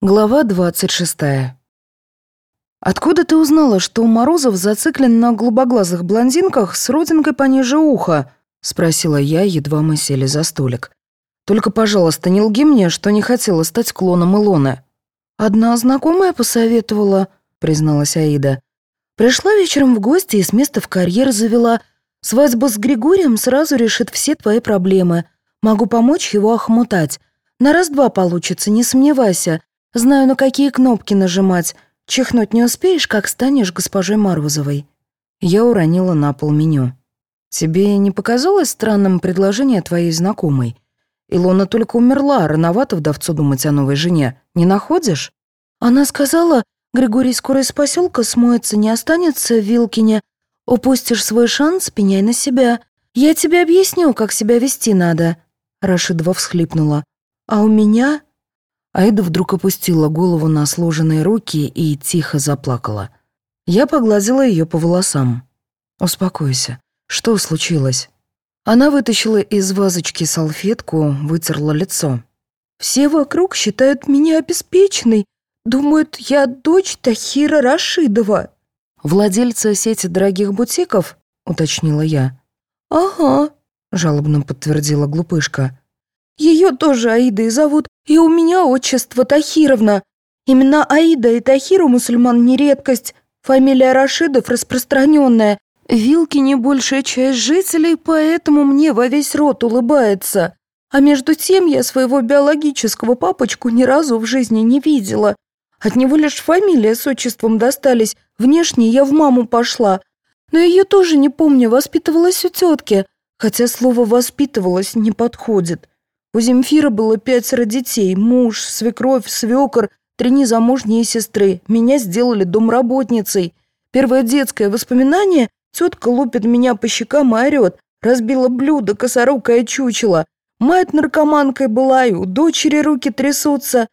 Глава 26. «Откуда ты узнала, что Морозов зациклен на голубоглазых блондинках с родинкой пониже уха?» — спросила я, едва мы сели за столик. «Только, пожалуйста, не лги мне, что не хотела стать клоном Илоны». «Одна знакомая посоветовала», — призналась Аида. «Пришла вечером в гости и с места в карьер завела. Свадьба с Григорием сразу решит все твои проблемы. Могу помочь его охмутать. На раз-два получится, не сомневайся. Знаю, на какие кнопки нажимать. Чихнуть не успеешь, как станешь госпожой Марвузовой». Я уронила на пол меню. «Тебе не показалось странным предложение твоей знакомой? Илона только умерла, рановато вдовцу думать о новой жене. Не находишь?» Она сказала, Григорий скоро из поселка смоется, не останется в Вилкине. Упустишь свой шанс, пеняй на себя. Я тебе объясню, как себя вести надо. Рашидова всхлипнула. А у меня Аида вдруг опустила голову на сложенные руки и тихо заплакала. Я погладила ее по волосам. «Успокойся. Что случилось?» Она вытащила из вазочки салфетку, вытерла лицо. «Все вокруг считают меня обеспеченной. Думают, я дочь Тахира Рашидова». «Владельца сети дорогих бутиков?» — уточнила я. «Ага», — жалобно подтвердила глупышка. Ее тоже Аидой зовут, и у меня отчество Тахировна. Именно Аида и Тахир у мусульман не редкость. Фамилия Рашидов распространенная. Вилки не большая часть жителей, поэтому мне во весь рот улыбается. А между тем я своего биологического папочку ни разу в жизни не видела. От него лишь фамилия с отчеством достались. Внешне я в маму пошла. Но ее тоже не помню, воспитывалась у тетки. Хотя слово «воспитывалась» не подходит. У Земфира было пятеро детей, муж, свекровь, свекор, три незамужние сестры. Меня сделали домработницей. Первое детское воспоминание – тетка лупит меня по щекам и орет. Разбила блюдо, косорукое чучело. Мать наркоманкой была, и у дочери руки трясутся.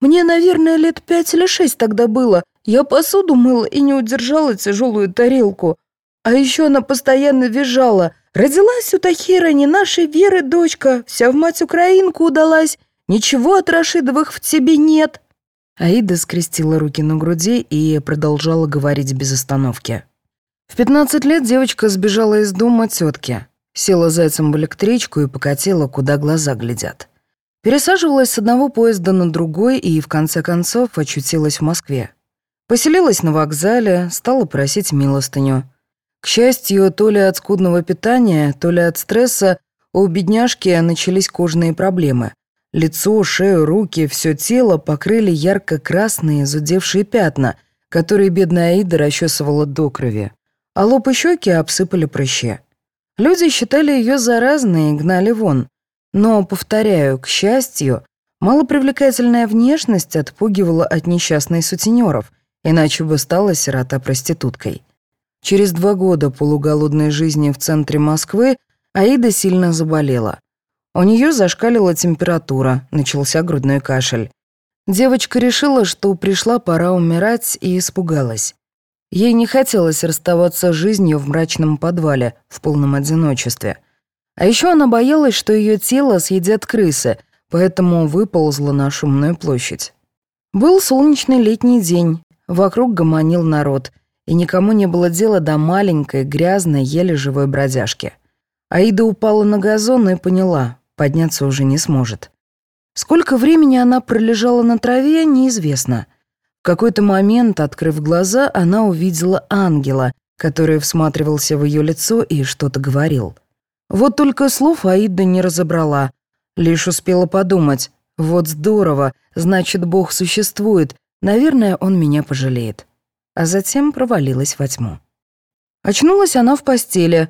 Мне, наверное, лет пять или шесть тогда было. Я посуду мыла и не удержала тяжелую тарелку. А еще она постоянно визжала – Родилась у Тахира не нашей веры дочка, вся в мать украинку удалась, ничего от Рашидовых в тебе нет». Аида скрестила руки на груди и продолжала говорить без остановки. В 15 лет девочка сбежала из дома тетки, села зайцем в электричку и покатила, куда глаза глядят. Пересаживалась с одного поезда на другой и, в конце концов, очутилась в Москве. Поселилась на вокзале, стала просить милостыню. К счастью, то ли от скудного питания, то ли от стресса у бедняжки начались кожные проблемы. Лицо, шею, руки, все тело покрыли ярко-красные зудевшие пятна, которые бедная Аида расчесывала до крови. А лоб и щеки обсыпали прыщи. Люди считали ее заразной и гнали вон. Но, повторяю, к счастью, малопривлекательная внешность отпугивала от несчастной сутенеров, иначе бы стала сирота проституткой. Через два года полуголодной жизни в центре Москвы Аида сильно заболела. У нее зашкалила температура, начался грудной кашель. Девочка решила, что пришла пора умирать и испугалась. Ей не хотелось расставаться с жизнью в мрачном подвале, в полном одиночестве. А еще она боялась, что ее тело съедят крысы, поэтому выползла на шумную площадь. Был солнечный летний день, вокруг гомонил народ — и никому не было дела до маленькой, грязной, еле живой бродяжки. Аида упала на газон и поняла, подняться уже не сможет. Сколько времени она пролежала на траве, неизвестно. В какой-то момент, открыв глаза, она увидела ангела, который всматривался в ее лицо и что-то говорил. Вот только слов Аида не разобрала, лишь успела подумать, вот здорово, значит, Бог существует, наверное, он меня пожалеет а затем провалилась во тьму. Очнулась она в постели,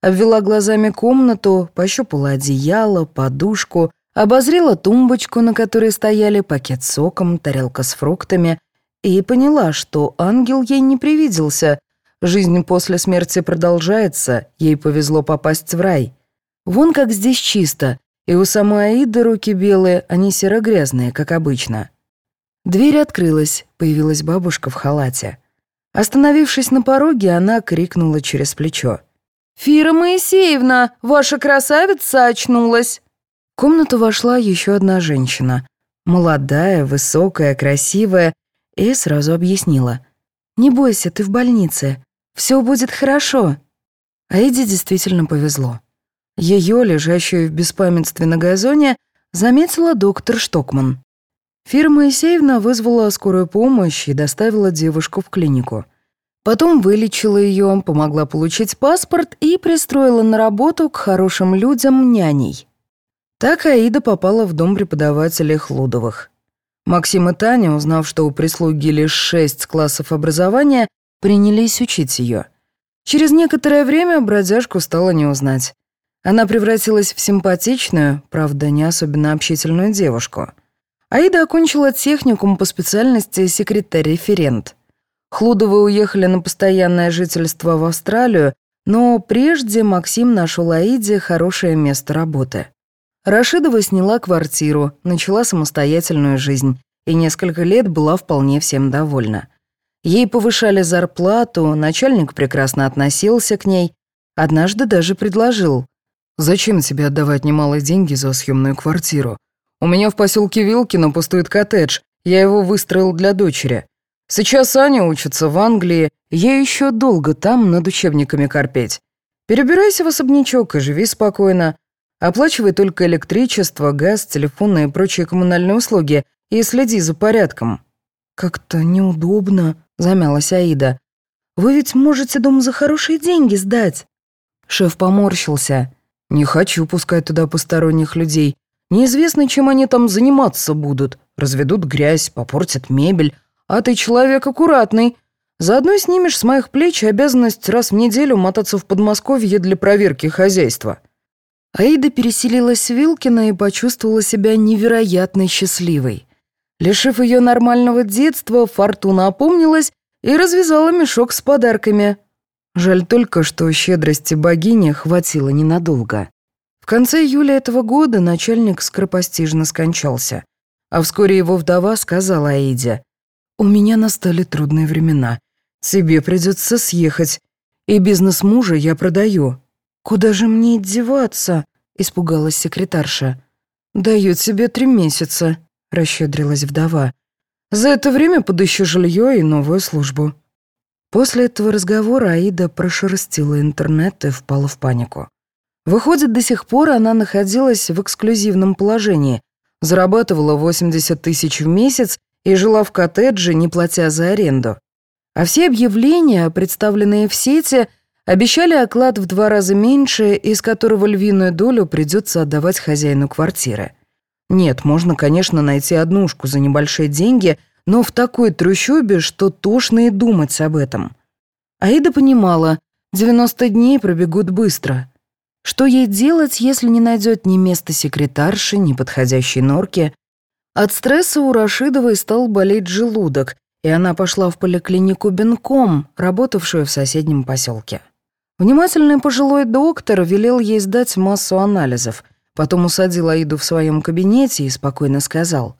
обвела глазами комнату, пощупала одеяло, подушку, обозрела тумбочку, на которой стояли пакет с соком, тарелка с фруктами, и поняла, что ангел ей не привиделся. Жизнь после смерти продолжается, ей повезло попасть в рай. Вон как здесь чисто, и у самой Аиды руки белые, они серо-грязные, как обычно. Дверь открылась, появилась бабушка в халате. Остановившись на пороге, она крикнула через плечо. «Фира Моисеевна, ваша красавица очнулась!» В комнату вошла еще одна женщина. Молодая, высокая, красивая, и сразу объяснила. «Не бойся, ты в больнице. Все будет хорошо». Аиде действительно повезло. Ее, лежащую в беспамятстве на газоне, заметила доктор Штокман. Фира Моисеевна вызвала скорую помощь и доставила девушку в клинику. Потом вылечила ее, помогла получить паспорт и пристроила на работу к хорошим людям няней. Так Аида попала в дом преподавателей Хлудовых. Максим и Таня, узнав, что у прислуги лишь шесть классов образования, принялись учить ее. Через некоторое время бродяжку стало не узнать. Она превратилась в симпатичную, правда, не особенно общительную девушку. Аида окончила техникум по специальности секретарь-референт. Хлудовы уехали на постоянное жительство в Австралию, но прежде Максим нашел Аиде хорошее место работы. Рашидова сняла квартиру, начала самостоятельную жизнь и несколько лет была вполне всем довольна. Ей повышали зарплату, начальник прекрасно относился к ней, однажды даже предложил. «Зачем тебе отдавать немалые деньги за съемную квартиру? У меня в поселке Вилкино пустует коттедж, я его выстроил для дочери. Сейчас Аня учится в Англии, ей еще долго там над учебниками корпеть. Перебирайся в особнячок и живи спокойно. Оплачивай только электричество, газ, телефонные и прочие коммунальные услуги и следи за порядком». «Как-то неудобно», — замялась Аида. «Вы ведь можете дом за хорошие деньги сдать». Шеф поморщился. «Не хочу пускать туда посторонних людей. Неизвестно, чем они там заниматься будут. Разведут грязь, попортят мебель. А ты человек аккуратный. Заодно снимешь с моих плеч обязанность раз в неделю мотаться в Подмосковье для проверки хозяйства». Аида переселилась в Вилкино и почувствовала себя невероятно счастливой. Лишив ее нормального детства, Фортуна опомнилась и развязала мешок с подарками. Жаль только, что щедрости богини хватило ненадолго. В конце июля этого года начальник скоропостижно скончался, а вскоре его вдова сказала Аиде, «У меня настали трудные времена. Тебе придется съехать, и бизнес мужа я продаю». «Куда же мне деваться?» — испугалась секретарша. «Даю тебе три месяца», — расщедрилась вдова. «За это время подыщу жилье и новую службу». После этого разговора Аида прошерстила интернет и впала в панику. Выходит, до сих пор она находилась в эксклюзивном положении, зарабатывала 80 тысяч в месяц и жила в коттедже, не платя за аренду. А все объявления, представленные в сети — Обещали оклад в два раза меньше, из которого львиную долю придется отдавать хозяину квартиры. Нет, можно, конечно, найти однушку за небольшие деньги, но в такой трущобе, что тошно и думать об этом. Аида понимала, 90 дней пробегут быстро. Что ей делать, если не найдет ни места секретарши, ни подходящей норки? От стресса у Рашидовой стал болеть желудок, и она пошла в поликлинику Бенком, работавшую в соседнем поселке. Внимательный пожилой доктор велел ей сдать массу анализов, потом усадил Аиду в своем кабинете и спокойно сказал.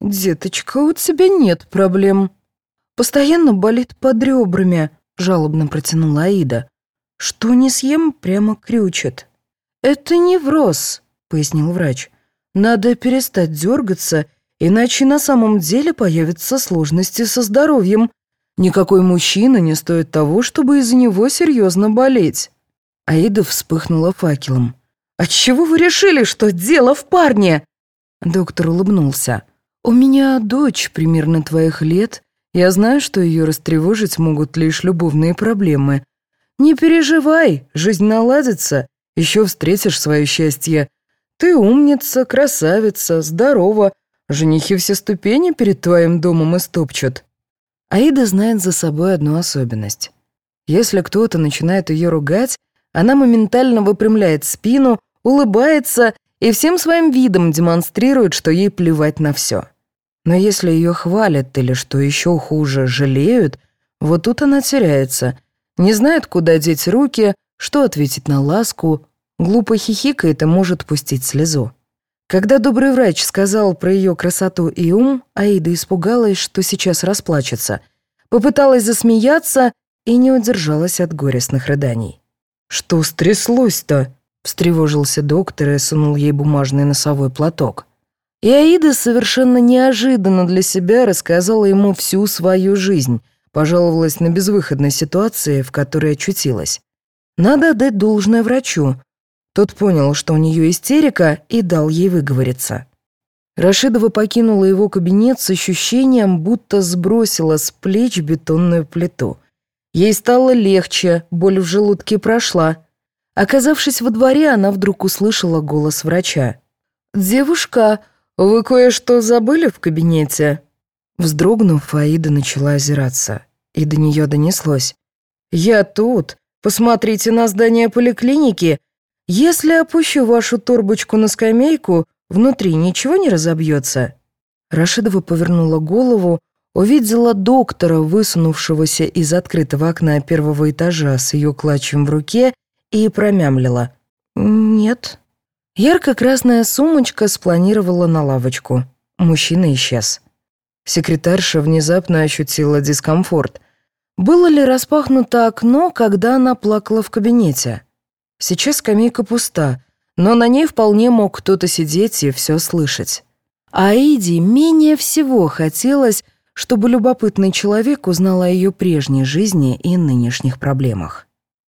«Деточка, у тебя нет проблем». «Постоянно болит под ребрами», — жалобно протянула Аида. «Что не съем, прямо крючит». «Это невроз», — пояснил врач. «Надо перестать дергаться, иначе на самом деле появятся сложности со здоровьем. Никакой мужчина не стоит того, чтобы из-за него серьезно болеть». Аида вспыхнула факелом. «Отчего вы решили, что дело в парне?» Доктор улыбнулся. «У меня дочь примерно твоих лет. Я знаю, что ее растревожить могут лишь любовные проблемы. Не переживай, жизнь наладится, еще встретишь свое счастье. Ты умница, красавица, здорова. Женихи все ступени перед твоим домом истопчут. Аида знает за собой одну особенность. Если кто-то начинает ее ругать, она моментально выпрямляет спину, улыбается и всем своим видом демонстрирует, что ей плевать на все. Но если ее хвалят или, что еще хуже, жалеют, вот тут она теряется, не знает, куда деть руки, что ответить на ласку, глупо хихикает и может пустить слезу. Когда добрый врач сказал про ее красоту и ум, Аида испугалась, что сейчас расплачется. Попыталась засмеяться и не удержалась от горестных рыданий. «Что стряслось-то?» — встревожился доктор и сунул ей бумажный носовой платок. И Аида совершенно неожиданно для себя рассказала ему всю свою жизнь, пожаловалась на безвыходной ситуации, в которой очутилась. Надо отдать должное врачу. Тот понял, что у нее истерика, и дал ей выговориться. Рашидова покинула его кабинет с ощущением, будто сбросила с плеч бетонную плиту. Ей стало легче, боль в желудке прошла. Оказавшись во дворе, она вдруг услышала голос врача. «Девушка, вы кое-что забыли в кабинете?» Вздрогнув, Аида начала озираться, и до нее донеслось. «Я тут. Посмотрите на здание поликлиники. Если опущу вашу торбочку на скамейку, внутри ничего не разобьется?» Рашидова повернула голову, увидела доктора, высунувшегося из открытого окна первого этажа с ее клатчем в руке, и промямлила. «Нет». Ярко-красная сумочка спланировала на лавочку. Мужчина исчез. Секретарша внезапно ощутила дискомфорт. Было ли распахнуто окно, когда она плакала в кабинете? Сейчас скамейка пуста, но на ней вполне мог кто-то сидеть и все слышать. А Иди менее всего хотелось, чтобы любопытный человек узнал о ее прежней жизни и нынешних проблемах.